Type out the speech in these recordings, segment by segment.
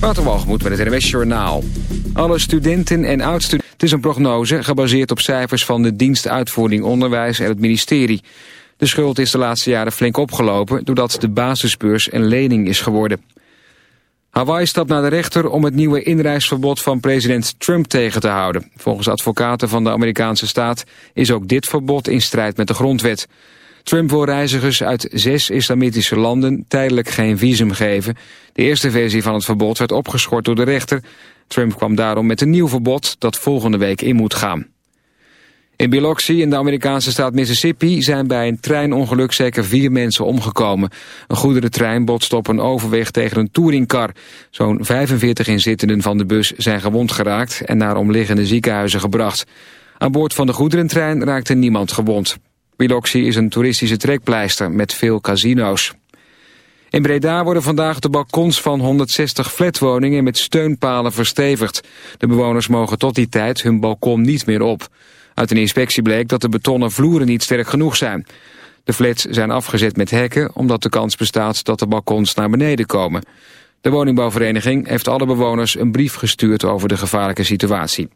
Waterwalgemoed met het NWS Journaal. Alle studenten en oudstudenten... Het is een prognose gebaseerd op cijfers van de dienst uitvoering onderwijs en het ministerie. De schuld is de laatste jaren flink opgelopen... doordat de basisbeurs een lening is geworden. Hawaii stapt naar de rechter om het nieuwe inreisverbod van president Trump tegen te houden. Volgens advocaten van de Amerikaanse staat is ook dit verbod in strijd met de grondwet. Trump wil reizigers uit zes islamitische landen tijdelijk geen visum geven. De eerste versie van het verbod werd opgeschort door de rechter. Trump kwam daarom met een nieuw verbod dat volgende week in moet gaan. In Biloxi in de Amerikaanse staat Mississippi zijn bij een treinongeluk zeker vier mensen omgekomen. Een goederentrein botste op een overweg tegen een touringcar. Zo'n 45 inzittenden van de bus zijn gewond geraakt en naar omliggende ziekenhuizen gebracht. Aan boord van de goederentrein raakte niemand gewond. Biloxi is een toeristische trekpleister met veel casino's. In Breda worden vandaag de balkons van 160 flatwoningen met steunpalen verstevigd. De bewoners mogen tot die tijd hun balkon niet meer op. Uit een inspectie bleek dat de betonnen vloeren niet sterk genoeg zijn. De flats zijn afgezet met hekken omdat de kans bestaat dat de balkons naar beneden komen. De woningbouwvereniging heeft alle bewoners een brief gestuurd over de gevaarlijke situatie.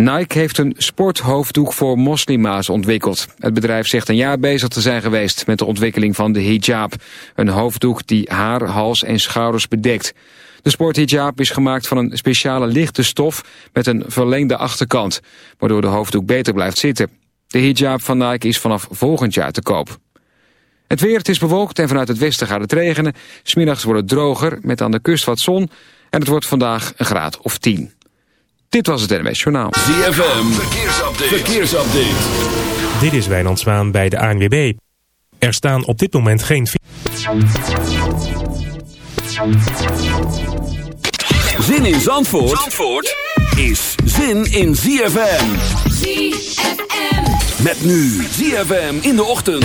Nike heeft een sporthoofddoek voor moslima's ontwikkeld. Het bedrijf zegt een jaar bezig te zijn geweest met de ontwikkeling van de hijab. Een hoofddoek die haar, hals en schouders bedekt. De sporthijab is gemaakt van een speciale lichte stof met een verlengde achterkant, waardoor de hoofddoek beter blijft zitten. De hijab van Nike is vanaf volgend jaar te koop. Het weer, is bewolkt en vanuit het westen gaat het regenen. Smiddags wordt het droger, met aan de kust wat zon. En het wordt vandaag een graad of 10. Dit was het NWS Journaal. ZFM, verkeersupdate. verkeersupdate. Dit is Wijnand Zwaan bij de ANWB. Er staan op dit moment geen... Zin in Zandvoort, Zandvoort is zin in ZFM. ZFM. Met nu ZFM in de ochtend.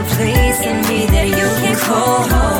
a place in me that you can call home.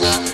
Bye.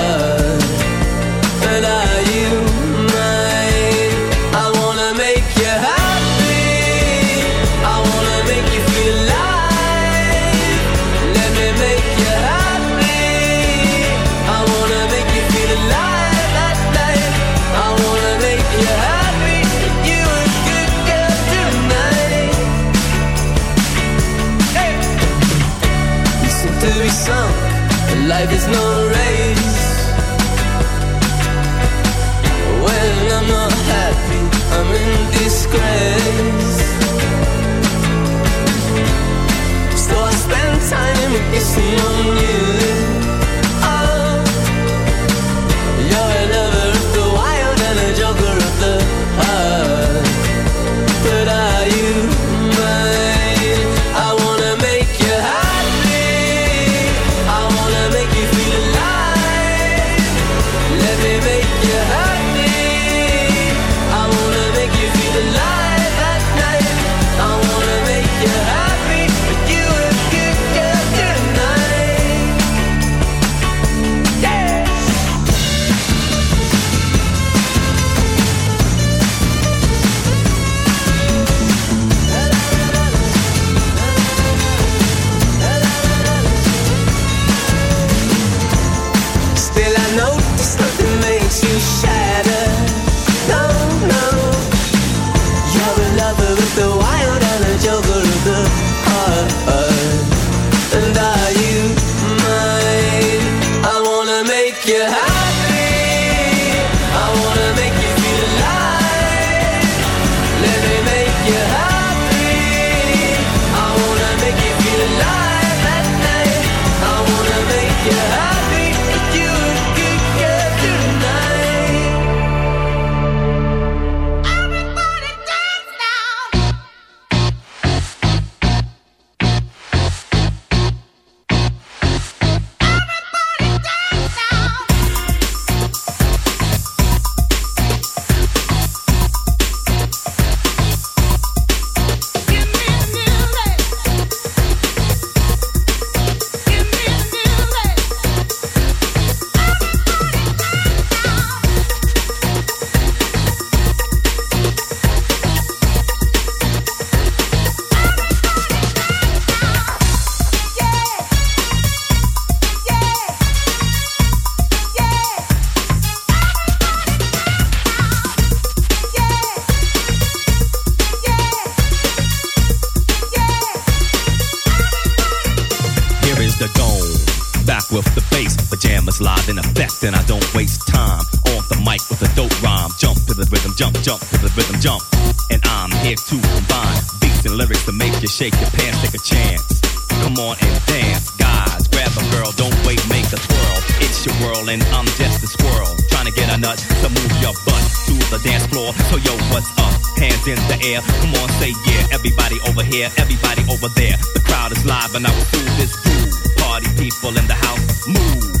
Come on, say yeah. Everybody over here, everybody over there. The crowd is live and I will do this fool. Party people in the house, move